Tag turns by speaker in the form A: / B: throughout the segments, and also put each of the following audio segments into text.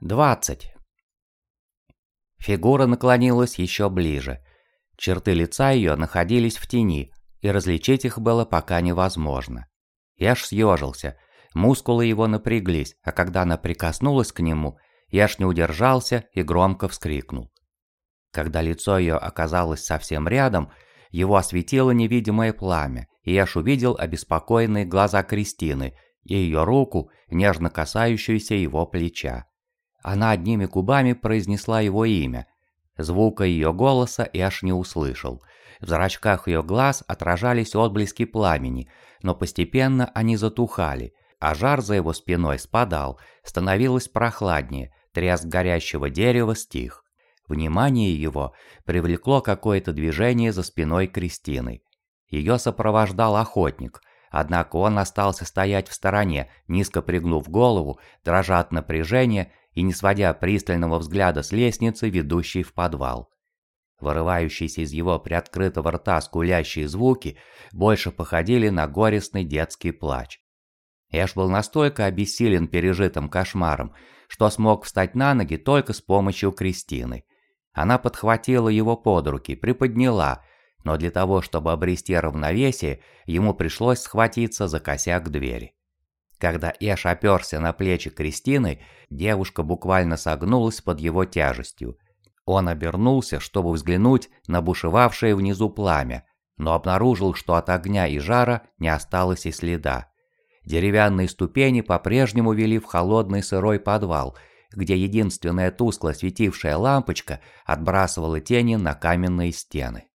A: 20. Фигура наклонилась еще ближе. Черты лица ее находились в тени, и различить их было пока невозможно. Яш съежился, мускулы его напряглись, а когда она прикоснулась к нему, Яш не удержался и громко вскрикнул. Когда лицо ее оказалось совсем рядом, его осветило невидимое пламя, и Яш увидел обеспокоенные глаза Кристины и ее руку, нежно касающуюся его плеча. Она одними губами произнесла его имя. Звука ее голоса Яш не услышал. В зрачках ее глаз отражались отблески пламени, но постепенно они затухали, а жар за его спиной спадал, становилось прохладнее, треск горящего дерева стих. Внимание его привлекло какое-то движение за спиной Кристины. Ее сопровождал охотник, однако он остался стоять в стороне, низко пригнув голову, дрожа от напряжения и не сводя пристального взгляда с лестницы, ведущей в подвал. Вырывающиеся из его приоткрытого рта скулящие звуки больше походили на горестный детский плач. Эш был настолько обессилен пережитым кошмаром, что смог встать на ноги только с помощью Кристины. Она подхватила его под руки, приподняла, но для того, чтобы обрести равновесие, ему пришлось схватиться за косяк двери. Когда Эш оперся на плечи Кристины, девушка буквально согнулась под его тяжестью. Он обернулся, чтобы взглянуть на бушевавшее внизу пламя, но обнаружил, что от огня и жара не осталось и следа. Деревянные ступени по-прежнему вели в холодный сырой подвал – где единственная тускло светившая лампочка отбрасывала тени на каменные стены.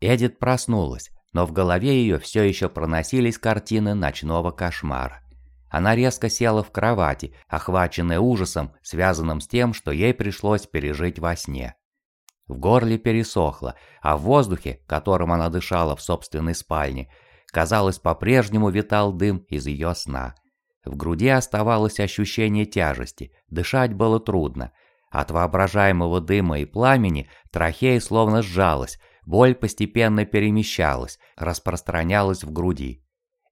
A: Эдит проснулась, но в голове ее все еще проносились картины ночного кошмара. Она резко села в кровати, охваченная ужасом, связанным с тем, что ей пришлось пережить во сне. В горле пересохло, а в воздухе, которым она дышала в собственной спальне, казалось, по-прежнему витал дым из ее сна – в груди оставалось ощущение тяжести, дышать было трудно. От воображаемого дыма и пламени трахея словно сжалась, боль постепенно перемещалась, распространялась в груди.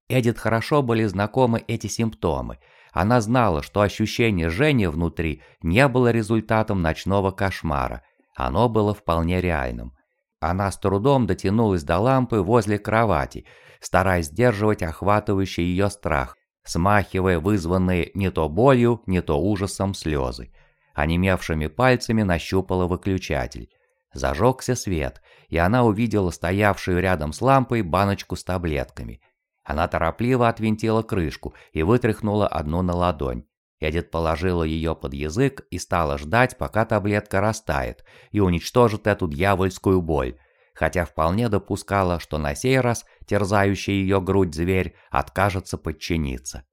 A: Эдит хорошо были знакомы эти симптомы. Она знала, что ощущение жжения внутри не было результатом ночного кошмара. Оно было вполне реальным. Она с трудом дотянулась до лампы возле кровати, стараясь сдерживать охватывающий ее страх, смахивая вызванные не то болью, не то ужасом слезы. Онемевшими пальцами нащупала выключатель. Зажегся свет, и она увидела стоявшую рядом с лампой баночку с таблетками. Она торопливо отвинтила крышку и вытряхнула одну на ладонь. Эдит положила ее под язык и стала ждать, пока таблетка растает и уничтожит эту дьявольскую боль, хотя вполне допускала, что на сей раз терзающий ее грудь зверь откажется подчиниться.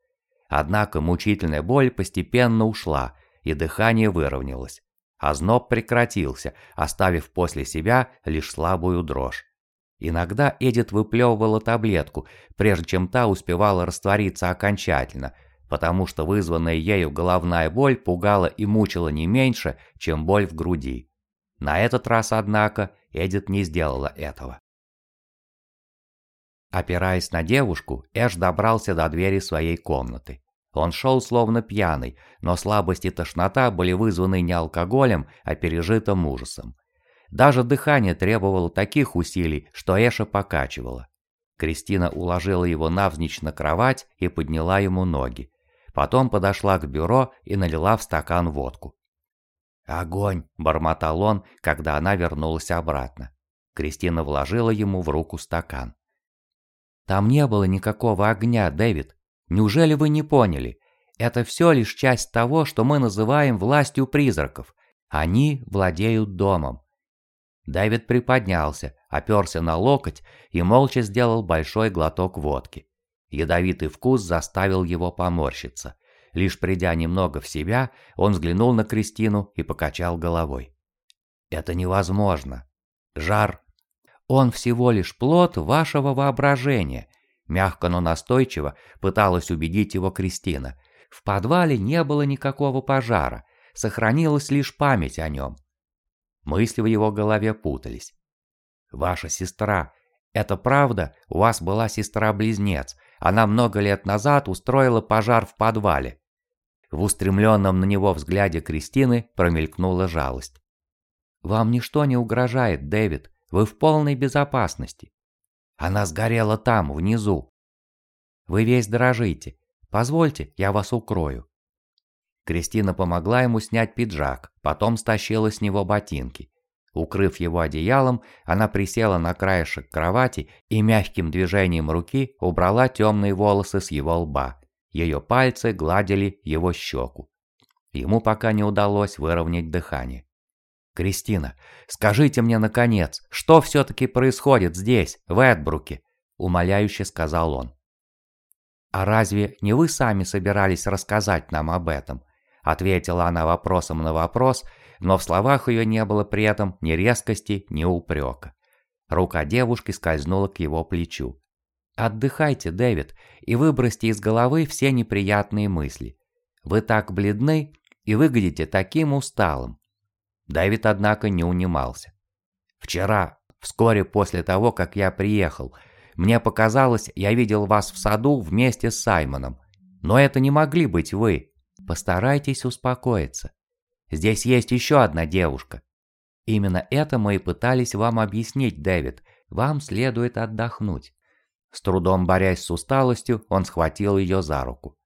A: Однако мучительная боль постепенно ушла, и дыхание выровнялось. А зноб прекратился, оставив после себя лишь слабую дрожь. Иногда Эдит выплевывала таблетку, прежде чем та успевала раствориться окончательно, потому что вызванная ею головная боль пугала и мучила не меньше, чем боль в груди. На этот раз, однако, Эдит не сделала этого. Опираясь на девушку, Эш добрался до двери своей комнаты. Он шел словно пьяный, но слабость и тошнота были вызваны не алкоголем, а пережитым ужасом. Даже дыхание требовало таких усилий, что Эша покачивало. Кристина уложила его навзничь на кровать и подняла ему ноги. Потом подошла к бюро и налила в стакан водку. «Огонь!» – бормотал он, когда она вернулась обратно. Кристина вложила ему в руку стакан. «Там не было никакого огня, Дэвид. Неужели вы не поняли? Это все лишь часть того, что мы называем властью призраков. Они владеют домом». Дэвид приподнялся, оперся на локоть и молча сделал большой глоток водки. Ядовитый вкус заставил его поморщиться. Лишь придя немного в себя, он взглянул на Кристину и покачал головой. «Это невозможно. Жар. Он всего лишь плод вашего воображения», мягко, но настойчиво пыталась убедить его Кристина. «В подвале не было никакого пожара, сохранилась лишь память о нем». Мысли в его голове путались. «Ваша сестра. Это правда? У вас была сестра-близнец. Она много лет назад устроила пожар в подвале. В устремленном на него взгляде Кристины промелькнула жалость. «Вам ничто не угрожает, Дэвид. Вы в полной безопасности. Она сгорела там, внизу. Вы весь дрожите. Позвольте, я вас укрою». Кристина помогла ему снять пиджак, потом стащила с него ботинки. Укрыв его одеялом, она присела на краешек кровати и мягким движением руки убрала темные волосы с его лба. Ее пальцы гладили его щеку. Ему пока не удалось выровнять дыхание. «Кристина, скажите мне, наконец, что все-таки происходит здесь, в Эдбруке?» – умоляюще сказал он. «А разве не вы сами собирались рассказать нам об этом?» – ответила она вопросом на вопрос – но в словах ее не было при этом ни резкости, ни упрека. Рука девушки скользнула к его плечу. «Отдыхайте, Дэвид, и выбросьте из головы все неприятные мысли. Вы так бледны и выглядите таким усталым». Дэвид, однако, не унимался. «Вчера, вскоре после того, как я приехал, мне показалось, я видел вас в саду вместе с Саймоном. Но это не могли быть вы. Постарайтесь успокоиться. Здесь есть еще одна девушка. Именно это мы и пытались вам объяснить, Дэвид. Вам следует отдохнуть. С трудом борясь с усталостью, он схватил ее за руку.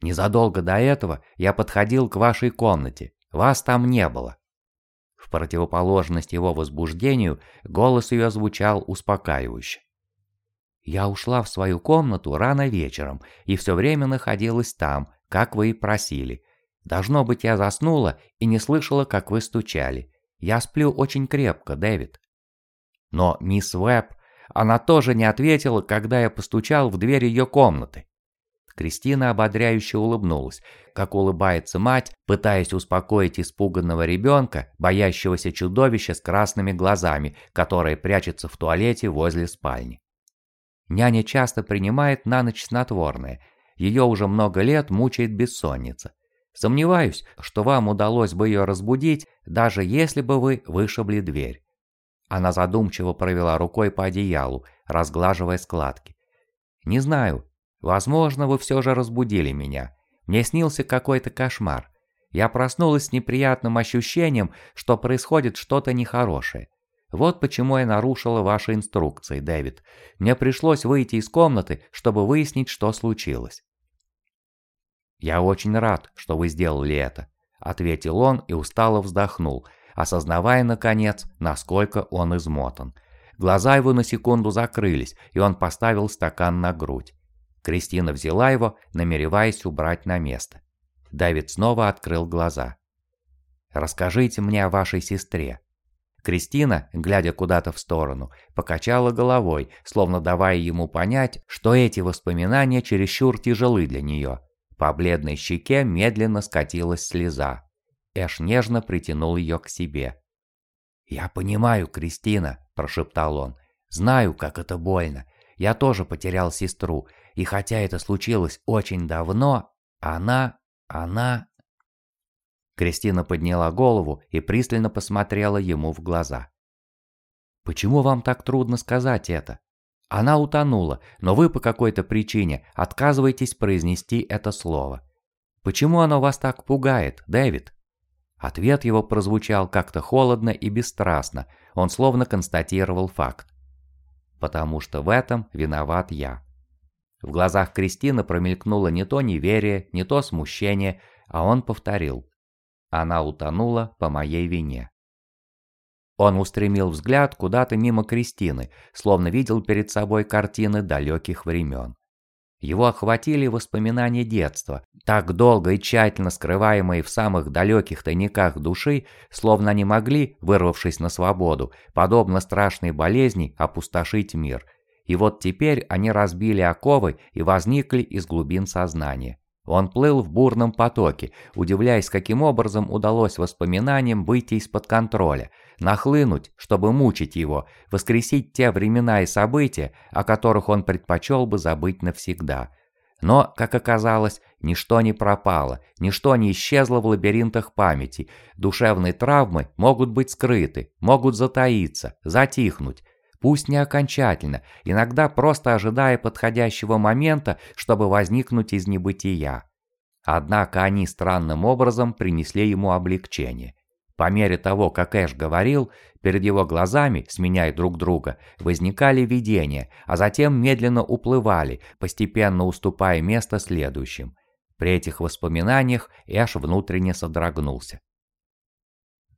A: Незадолго до этого я подходил к вашей комнате. Вас там не было. В противоположность его возбуждению, голос ее звучал успокаивающе. Я ушла в свою комнату рано вечером и все время находилась там, как вы и просили, Должно быть, я заснула и не слышала, как вы стучали. Я сплю очень крепко, Дэвид. Но мисс Веб, она тоже не ответила, когда я постучал в дверь ее комнаты. Кристина ободряюще улыбнулась, как улыбается мать, пытаясь успокоить испуганного ребенка, боящегося чудовища с красными глазами, которое прячется в туалете возле спальни. Няня часто принимает на ночь снотворное. Ее уже много лет мучает бессонница. Сомневаюсь, что вам удалось бы ее разбудить, даже если бы вы вышибли дверь. Она задумчиво провела рукой по одеялу, разглаживая складки. «Не знаю. Возможно, вы все же разбудили меня. Мне снился какой-то кошмар. Я проснулась с неприятным ощущением, что происходит что-то нехорошее. Вот почему я нарушила ваши инструкции, Дэвид. Мне пришлось выйти из комнаты, чтобы выяснить, что случилось. «Я очень рад, что вы сделали это», — ответил он и устало вздохнул, осознавая, наконец, насколько он измотан. Глаза его на секунду закрылись, и он поставил стакан на грудь. Кристина взяла его, намереваясь убрать на место. Давид снова открыл глаза. «Расскажите мне о вашей сестре». Кристина, глядя куда-то в сторону, покачала головой, словно давая ему понять, что эти воспоминания чересчур тяжелы для нее. По бледной щеке медленно скатилась слеза. Эш нежно притянул ее к себе. «Я понимаю, Кристина», – прошептал он. «Знаю, как это больно. Я тоже потерял сестру, и хотя это случилось очень давно, она... она...» Кристина подняла голову и пристально посмотрела ему в глаза. «Почему вам так трудно сказать это?» Она утонула, но вы по какой-то причине отказываетесь произнести это слово. Почему оно вас так пугает, Дэвид? Ответ его прозвучал как-то холодно и бесстрастно, он словно констатировал факт. Потому что в этом виноват я. В глазах Кристины промелькнуло не то неверие, не то смущение, а он повторил. Она утонула по моей вине. Он устремил взгляд куда-то мимо Кристины, словно видел перед собой картины далеких времен. Его охватили воспоминания детства, так долго и тщательно скрываемые в самых далеких тайниках души, словно они могли, вырвавшись на свободу, подобно страшной болезни, опустошить мир. И вот теперь они разбили оковы и возникли из глубин сознания. Он плыл в бурном потоке, удивляясь, каким образом удалось воспоминаниям выйти из-под контроля, нахлынуть, чтобы мучить его, воскресить те времена и события, о которых он предпочел бы забыть навсегда. Но, как оказалось, ничто не пропало, ничто не исчезло в лабиринтах памяти. Душевные травмы могут быть скрыты, могут затаиться, затихнуть, Пусть не окончательно, иногда просто ожидая подходящего момента, чтобы возникнуть из небытия. Однако они странным образом принесли ему облегчение. По мере того, как Эш говорил, перед его глазами, сменяя друг друга, возникали видения, а затем медленно уплывали, постепенно уступая место следующим. При этих воспоминаниях Эш внутренне содрогнулся.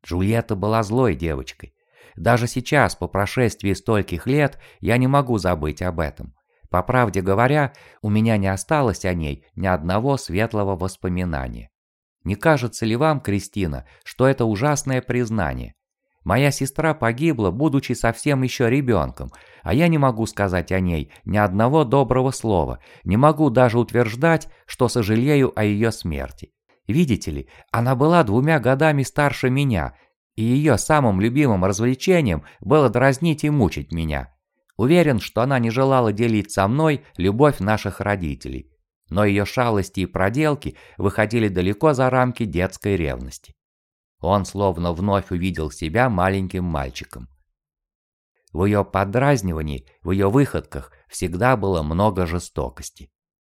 A: Джульетта была злой девочкой. Даже сейчас, по прошествии стольких лет, я не могу забыть об этом. По правде говоря, у меня не осталось о ней ни одного светлого воспоминания. Не кажется ли вам, Кристина, что это ужасное признание? Моя сестра погибла, будучи совсем еще ребенком, а я не могу сказать о ней ни одного доброго слова, не могу даже утверждать, что сожалею о ее смерти. Видите ли, она была двумя годами старше меня, и ее самым любимым развлечением было дразнить и мучить меня. Уверен, что она не желала делить со мной любовь наших родителей. Но ее шалости и проделки выходили далеко за рамки детской ревности. Он словно вновь увидел себя маленьким мальчиком. В ее подразнивании, в ее выходках всегда было много жестокости.